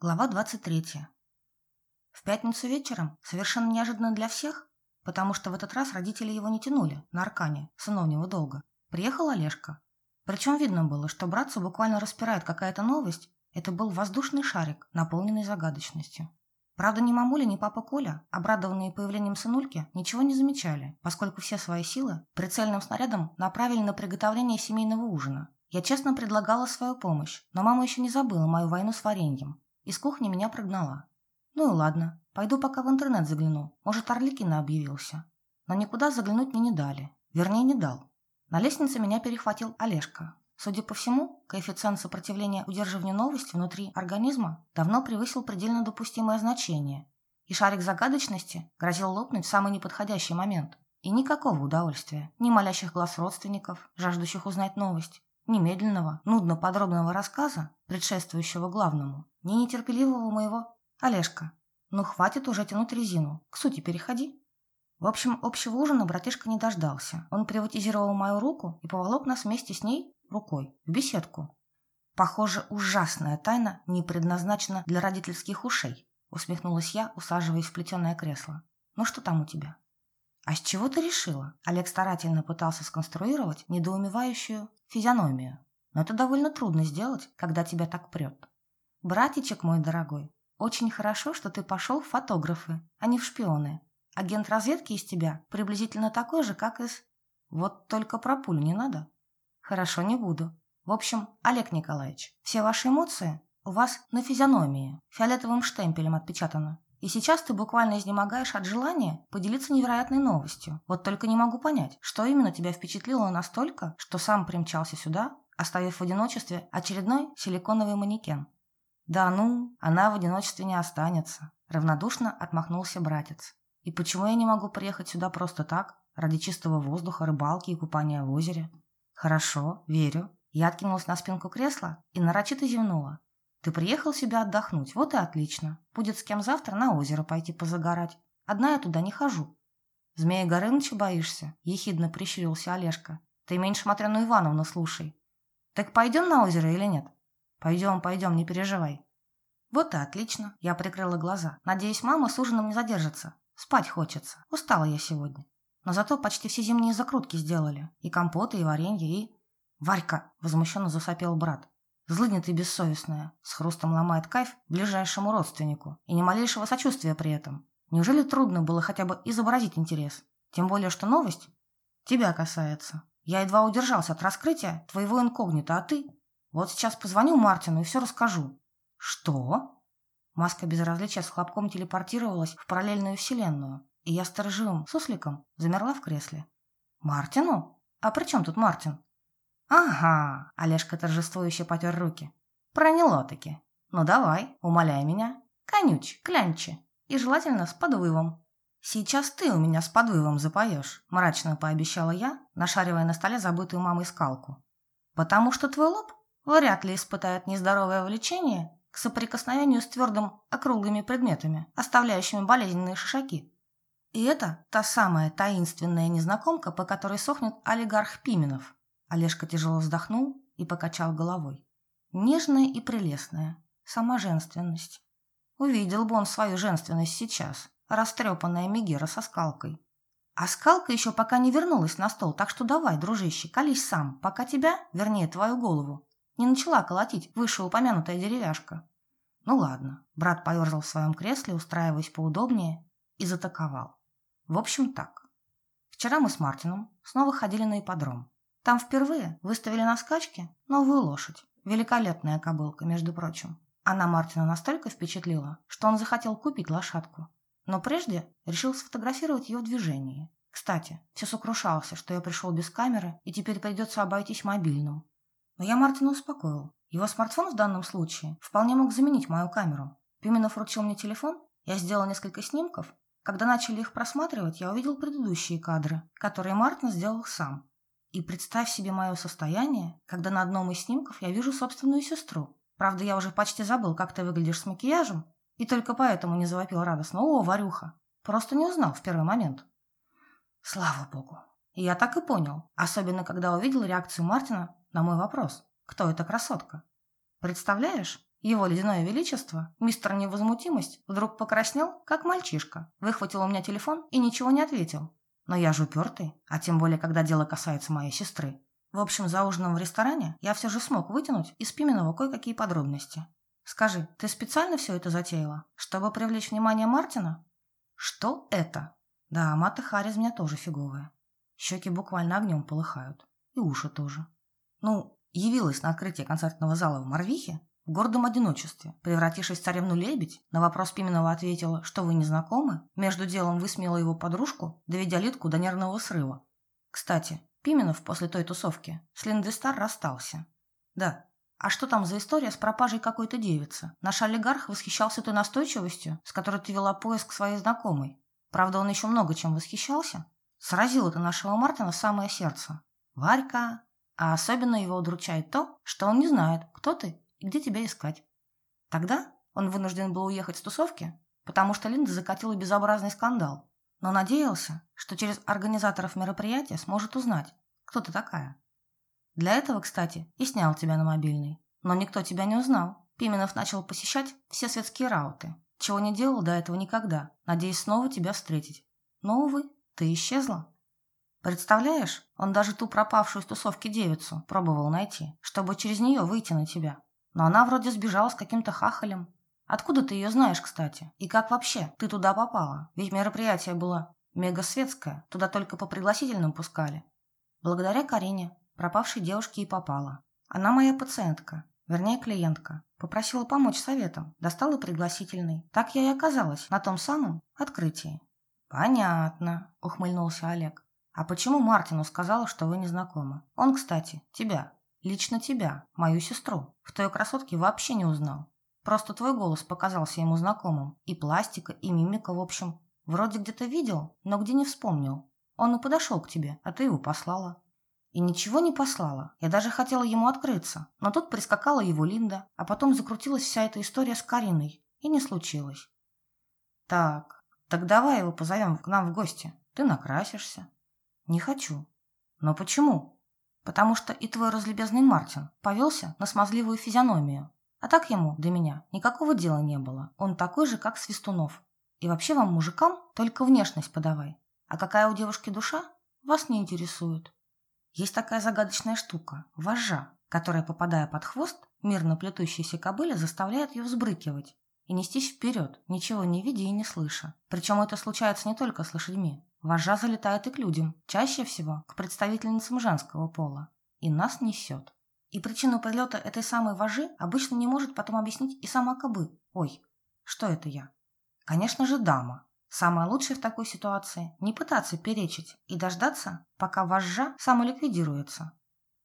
Глава 23. В пятницу вечером, совершенно неожиданно для всех, потому что в этот раз родители его не тянули на Аркане, сыновнего долга, приехал Олежка. Причем видно было, что братцу буквально распирает какая-то новость. Это был воздушный шарик, наполненный загадочностью. Правда, ни мамуля, ни папа Коля, обрадованные появлением сынульки, ничего не замечали, поскольку все свои силы прицельным снарядом направили на приготовление семейного ужина. Я честно предлагала свою помощь, но мама еще не забыла мою войну с вареньем из кухни меня прогнала. Ну и ладно, пойду пока в интернет загляну. Может, Орликина объявился. Но никуда заглянуть мне не дали. Вернее, не дал. На лестнице меня перехватил Олежка. Судя по всему, коэффициент сопротивления удерживанию новости внутри организма давно превысил предельно допустимое значение, и шарик загадочности грозил лопнуть в самый неподходящий момент. И никакого удовольствия, ни молящих глаз родственников, жаждущих узнать новость, ни медленного, нудно-подробного рассказа, предшествующего главному, ни нетерпеливого моего «Олежка, ну хватит уже тянуть резину, к сути переходи». В общем, общего ужина братишка не дождался. Он приватизировал мою руку и поволок нас вместе с ней рукой в беседку. Похоже, ужасная тайна не предназначена для родительских ушей, усмехнулась я, усаживаясь в плетеное кресло. Ну что там у тебя? А с чего ты решила? Олег старательно пытался сконструировать недоумевающую физиономию. Но это довольно трудно сделать, когда тебя так прет. Братичек мой дорогой, очень хорошо, что ты пошел в фотографы, а не в шпионы. Агент разведки из тебя приблизительно такой же, как из... Вот только про пулю не надо. Хорошо, не буду. В общем, Олег Николаевич, все ваши эмоции у вас на физиономии, фиолетовым штемпелем отпечатано. И сейчас ты буквально изнемогаешь от желания поделиться невероятной новостью. Вот только не могу понять, что именно тебя впечатлило настолько, что сам примчался сюда, оставив в одиночестве очередной силиконовый манекен. «Да ну, она в одиночестве не останется», – равнодушно отмахнулся братец. «И почему я не могу приехать сюда просто так, ради чистого воздуха, рыбалки и купания в озере?» «Хорошо, верю». Я откинулась на спинку кресла и нарочито зевнула. «Ты приехал себя отдохнуть, вот и отлично. Будет с кем завтра на озеро пойти позагорать. Одна я туда не хожу». «Змея Горыныча боишься?» – ехидно прищурился Олежка. «Ты меньше Матряну Ивановну слушай». «Так пойдем на озеро или нет?» «Пойдем, пойдем, не переживай». «Вот и отлично». Я прикрыла глаза. «Надеюсь, мама с ужином не задержится. Спать хочется. Устала я сегодня. Но зато почти все зимние закрутки сделали. И компоты, и варенье, и...» «Варька!» – возмущенно засопел брат. «Злыдня ты бессовестная!» – с хрустом ломает кайф ближайшему родственнику. И ни малейшего сочувствия при этом. Неужели трудно было хотя бы изобразить интерес? Тем более, что новость тебя касается. Я едва удержался от раскрытия твоего инкогнито, а ты... Вот сейчас позвоню Мартину и все расскажу. Что? Маска безразличия с хлопком телепортировалась в параллельную вселенную, и я сторожевым сусликом замерла в кресле. Мартину? А при чем тут Мартин? Ага, Олежка торжествующе потер руки. Проняло-таки. Ну давай, умоляй меня. Конюч, клянчи. И желательно с подвывом. «Сейчас ты у меня с подвывом запоешь», – мрачно пообещала я, нашаривая на столе забытую мамой скалку. «Потому что твой лоб вряд ли испытает нездоровое влечение к соприкосновению с твердым округлыми предметами, оставляющими болезненные шишаки. И это та самая таинственная незнакомка, по которой сохнет олигарх Пименов. Олежка тяжело вздохнул и покачал головой. Нежная и прелестная, сама женственность. Увидел бы он свою женственность сейчас, растрепанная Мегера со скалкой. А скалка еще пока не вернулась на стол, так что давай, дружище, колись сам, пока тебя, вернее, твою голову, не начала колотить вышеупомянутая деревяшка. Ну ладно, брат поерзал в своем кресле, устраиваясь поудобнее, и затаковал. В общем так. Вчера мы с Мартином снова ходили на ипподром. Там впервые выставили на скачке новую лошадь. Великолепная кобылка, между прочим. Она Мартина настолько впечатлила, что он захотел купить лошадку. Но прежде решил сфотографировать ее в движении. Кстати, все сокрушался, что я пришел без камеры, и теперь придется обойтись мобильным. Но я Мартина успокоил. Его смартфон в данном случае вполне мог заменить мою камеру. Пименов вручил мне телефон, я сделал несколько снимков. Когда начали их просматривать, я увидел предыдущие кадры, которые Мартин сделал сам. И представь себе мое состояние, когда на одном из снимков я вижу собственную сестру. Правда, я уже почти забыл, как ты выглядишь с макияжем, и только поэтому не завопил радостно «О, Варюха!» Просто не узнал в первый момент. Слава богу. И я так и понял, особенно когда увидел реакцию Мартина на мой вопрос, кто эта красотка. Представляешь, Его ледяное величество, мистер Невозмутимость, вдруг покраснел, как мальчишка, выхватил у меня телефон и ничего не ответил. Но я же упертый, а тем более, когда дело касается моей сестры. В общем, за ужином в ресторане я все же смог вытянуть из Пименова кое-какие подробности. Скажи, ты специально все это затеяла, чтобы привлечь внимание Мартина? Что это? Да, маты Харрис меня тоже фиговая. Щеки буквально огнем полыхают. И уши тоже. Ну, явилась на открытие концертного зала в Марвихе в гордом одиночестве, превратившись в царевну лебедь, на вопрос Пименова ответила, что вы не знакомы, между делом высмеяла его подружку, доведя Литку до нервного срыва. Кстати, Пименов после той тусовки с Линдой Стар расстался. Да, а что там за история с пропажей какой-то девицы? Наш олигарх восхищался той настойчивостью, с которой ты вела поиск своей знакомой. Правда, он еще много чем восхищался. Сразил это нашего Мартина в самое сердце. Варька. А особенно его удручает то, что он не знает, кто ты и где тебя искать. Тогда он вынужден был уехать с тусовки, потому что Линда закатила безобразный скандал, но надеялся, что через организаторов мероприятия сможет узнать, кто ты такая. Для этого, кстати, и снял тебя на мобильный. Но никто тебя не узнал. Пименов начал посещать все светские рауты, чего не делал до этого никогда, надеясь снова тебя встретить. Но, увы, ты исчезла. Представляешь, он даже ту пропавшую с тусовки девицу пробовал найти, чтобы через нее выйти на тебя. Но она вроде сбежала с каким-то хахалем. Откуда ты ее знаешь, кстати? И как вообще ты туда попала? Ведь мероприятие было мегасветское, туда только по пригласительным пускали. Благодаря Карине, пропавшей девушке и попала. Она моя пациентка, вернее клиентка. Попросила помочь советом, достала пригласительный. Так я и оказалась на том самом открытии. «Понятно», — ухмыльнулся Олег. «А почему Мартину сказала, что вы не знакомы? Он, кстати, тебя Лично тебя, мою сестру, в той красотке вообще не узнал. Просто твой голос показался ему знакомым. И пластика, и мимика, в общем. Вроде где-то видел, но где не вспомнил. Он и подошел к тебе, а ты его послала. И ничего не послала. Я даже хотела ему открыться. Но тут прискакала его Линда, а потом закрутилась вся эта история с Кариной. И не случилось. Так, так давай его позовем к нам в гости. Ты накрасишься. Не хочу. Но почему? потому что и твой разлюбезный Мартин повелся на смазливую физиономию. А так ему до меня никакого дела не было. Он такой же, как Свистунов. И вообще вам, мужикам, только внешность подавай. А какая у девушки душа, вас не интересует. Есть такая загадочная штука – вожжа, которая, попадая под хвост, мирно плетущейся кобыле заставляет ее взбрыкивать и нестись вперед, ничего не видя и не слыша. Причем это случается не только с лошадьми. Вожжа залетает и к людям, чаще всего к представительницам женского пола. И нас несет. И причину прилета этой самой вожи обычно не может потом объяснить и сама кобы. Ой, что это я? Конечно же, дама. Самое лучшее в такой ситуации – не пытаться перечить и дождаться, пока вожжа самоликвидируется.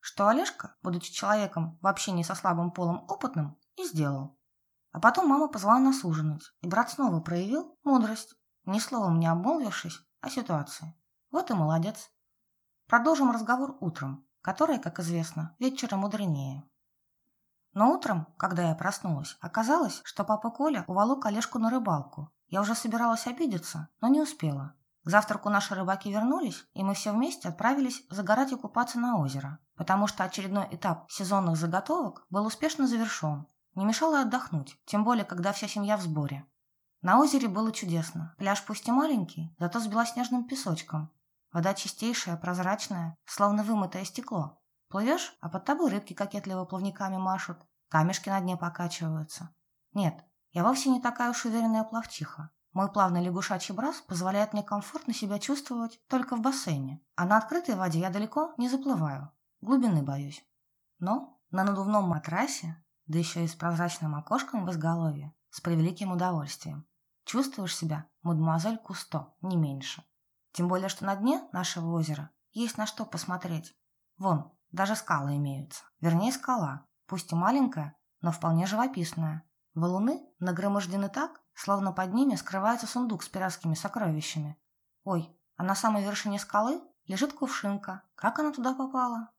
Что Олежка, будучи человеком в общении со слабым полом опытным, и сделал. А потом мама позвала нас ужинать, и брат снова проявил мудрость, ни словом не обмолвившись, о ситуации. Вот и молодец. Продолжим разговор утром, который, как известно, вечером мудренее. Но утром, когда я проснулась, оказалось, что папа Коля уволок Олежку на рыбалку. Я уже собиралась обидеться, но не успела. К завтраку наши рыбаки вернулись, и мы все вместе отправились загорать и купаться на озеро, потому что очередной этап сезонных заготовок был успешно завершен. Не мешало отдохнуть, тем более, когда вся семья в сборе. На озере было чудесно. Пляж пусть и маленький, зато с белоснежным песочком. Вода чистейшая, прозрачная, словно вымытое стекло. Плывешь, а под тобой рыбки кокетливо плавниками машут, камешки на дне покачиваются. Нет, я вовсе не такая уж уверенная плавчиха. Мой плавный лягушачий брас позволяет мне комфортно себя чувствовать только в бассейне, а на открытой воде я далеко не заплываю, глубины боюсь. Но на надувном матрасе, да еще и с прозрачным окошком в изголовье, с превеликим удовольствием. Чувствуешь себя, мадемуазель Кусто, не меньше. Тем более, что на дне нашего озера есть на что посмотреть. Вон, даже скалы имеются. Вернее, скала, пусть и маленькая, но вполне живописная. Валуны нагромождены так, словно под ними скрывается сундук с пиратскими сокровищами. Ой, а на самой вершине скалы лежит кувшинка. Как она туда попала?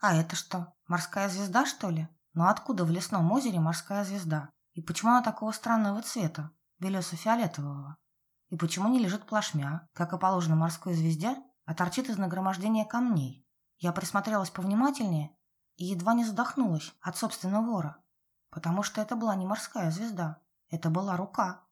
А это что, морская звезда, что ли? Но откуда в лесном озере морская звезда? И почему она такого странного цвета, белесо-фиолетового? И почему не лежит плашмя, как и положено морской звезде, а торчит из нагромождения камней? Я присмотрелась повнимательнее и едва не задохнулась от собственного вора. потому что это была не морская звезда. Это была рука.